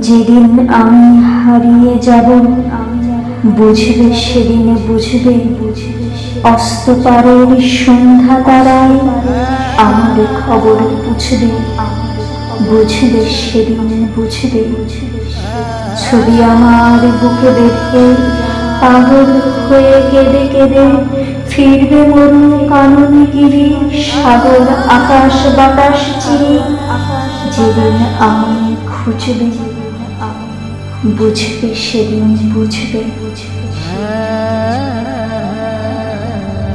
যেদিন আমি হারিয়ে যাব, বুঝবে সেদিন বুঝবে। অস্ত পারের সন্ধ্যা তারায় আমার খবর বুঝবে বুঝবে সেদিন বুঝবে। ছবি আমার বুকে বেঁধে পাগল হয়ে কেঁদে কেঁদে ফিরবে মরু কানন গিরি, সাগর, আকাশ, বাতাস চিরি। যেদিন আমি খুঁজবে। বুঝবে সেদিন বুঝবে। বুঝবে